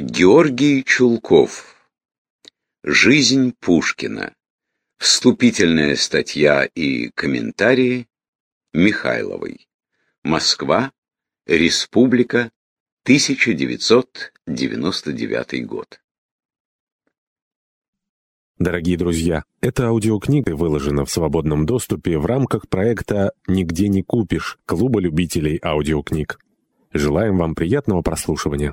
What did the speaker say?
Георгий Чулков. Жизнь Пушкина. Вступительная статья и комментарии Михайловой. Москва. Республика. 1999 год. Дорогие друзья, эта аудиокнига выложена в свободном доступе в рамках проекта «Нигде не купишь» Клуба любителей аудиокниг. Желаем вам приятного прослушивания.